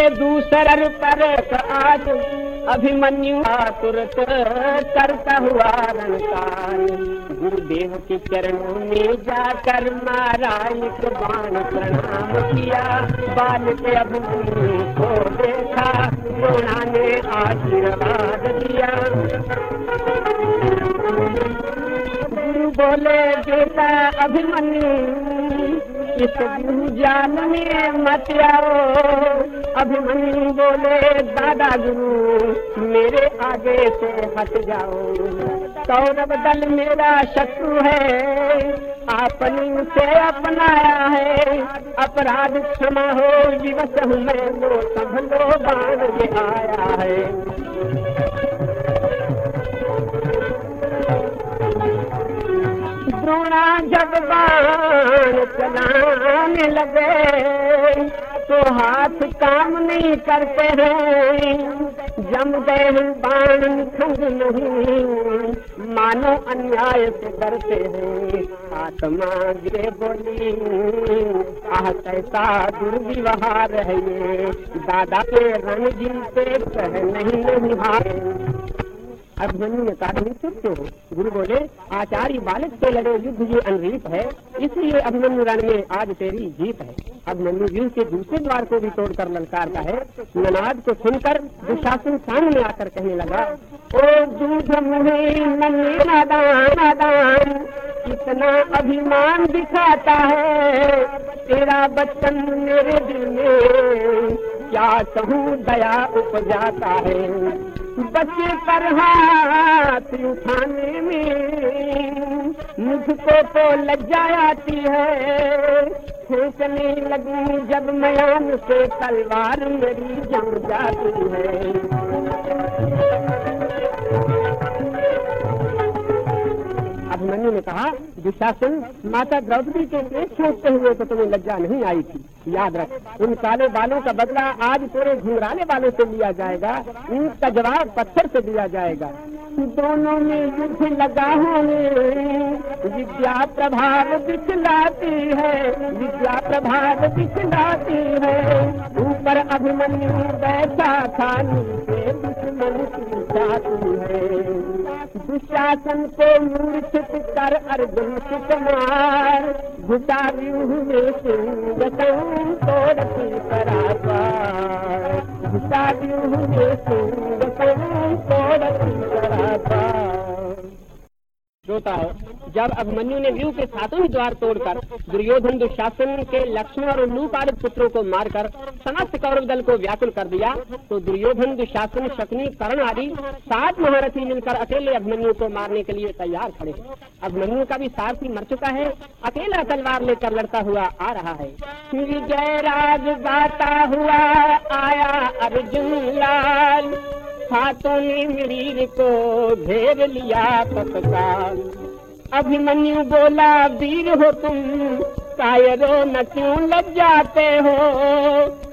दूसर पर आज। अभिमन्यु तुरत करता हुआ रंकार गुरुदेव के चरणों में जाकर एक बाण प्रणाम किया। बाल के अभिमन्यु को देखा द्रोणा ने आशीर्वाद दिया। गुरु बोले, बेटा अभिमन्यु, इस जाल में मत आओ। अभिमन्यु बोले दादा गुरु मेरे आगे से हट जाओ। कौरव दल मेरा शत्रु है आपने उसे अपनाया है। अपराध क्षमा हो दिवस हूँ मैं वो संभलो बाण ये आया है। द्रोणा जब बाण चलाने लगे तो हाथ काम नहीं करते हैं। जम गए बाण निखंग नहीं। मानो अन्याय से डरते हैं। आत्मा गिरे बोली। आह कैसा दुर्व्यवहार है ये। दादा के रणजी हारे अभिमन्यु ने कहा तुम क्यों हो। गुरु बोले, आचार्य बालक से लड़े युद्ध ये अनरीत है, इसलिए अभिमन्यु रण में आज तेरी जीत है। अभिमन्यु व्यूह के दूसरे द्वार को भी तोड़कर ललकारता है। ननाद को सुनकर दुशासन सामने आकर कहने लगा, ओ दूध नादान कितना अभिमान दिखाता है। तेरा बचपन मेरे दिल में, क्या कहूँ, दया उपजाता है। बच्चे पर हाथ उठाने में। मुझको तो लज्जा आती है फेंकने लगी जब मयान से तलवार मेरी जम जाती है। अभिमन्यु ने कहा, दुशासन, माता द्रौपदी के लिए छोड़ते हुए तो तुम्हें लज्जा नहीं आई थी। याद रख, उन काले बालों का बदला आज पूरे घुंघराले वालों से लिया जाएगा उनका जवाब पत्थर से दिया जाएगा। दोनों में युद्ध लगा होने विद्या प्रभाव दिखलाती है, विद्या प्रभाव दिखलाती है। ऊपर अभिमन्यु बैठा था, नीचे दुश्मन की है। दुशासन को मूर्छित कर अर्जुन सुकुमार। घुटा हुए सिंह तोड़ती परापार घुटा हुए सिंह तोड़ती परापार श्रोता जब अभिमन्यु ने व्यू के सातों द्वार तोड़कर दुर्योधन दुशासन के लक्ष्मण और लूपारित पुत्रों को मारकर समस्त कौरव दल को व्याकुल कर दिया तो दुर्योधन दुशासन, शकुनी कर्ण आदि सात महारथी मिलकर अकेले अभिमन्यु को मारने के लिए तैयार खड़े अभिमन्यु का भी सारथी मर चुका है। अकेला तलवार लेकर लड़ता हुआ आ रहा है। विजय राज गाता हुआ आया अर्जुन लाल। हाथों ने मरीर को घेर लिया तत्काल अभिमन्यु बोला, वीर हो तुम कायरो न क्यों लग जाते हो?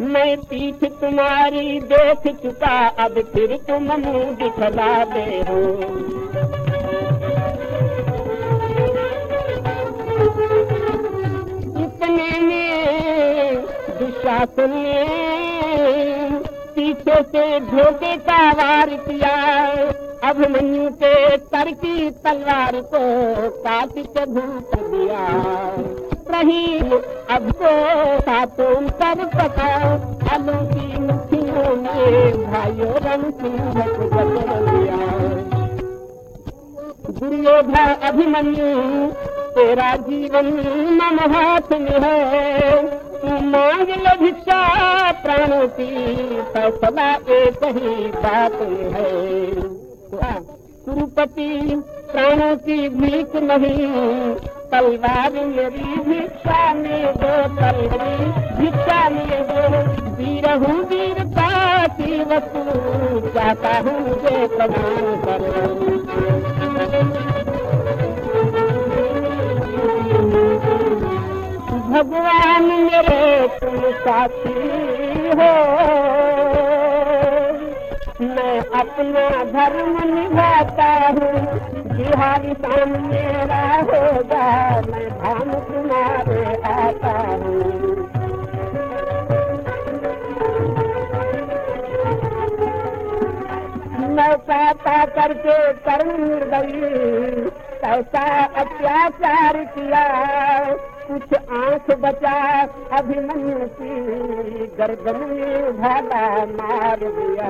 मैं पीठ तुम्हारी देख चुका, अब फिर तुम मुँह दिखला दे हो। इतने में दुशासन ने पीछे से धोखे का वार किया। अभिमन्यु के सर की तलवार को काट के भूत दिया। रहीम, अब को सातों कर पका। आलू की मुठियों में भाइयों रंग को दिया। दुर्योधन अभिमन्यु, तेरा जीवन मम हाथ में है। तू मांग लो भिक्षा, प्राणों की फैसला एक ही बात है। कुरुपति प्राणों की भीख नहीं, तलवार मेरी भिक्षा में दो तलवारी, भिक्षा में दो। वीर हूँ वीरता की वस्तु चाहता हूँ मुझे प्रदान करो। भगवान मेरे तुम साथी हो मैं अपना धर्म निभाता हूँ। बिहारी धाम मेरा होगा, मैं धाम तुम्हारे आता हूँ। मैं पैसा करके कर्म निर्दयी पैसा अत्याचार किया। कुछ आँख बचा, अभिमन्यु की गर्दन में भाला मार दिया।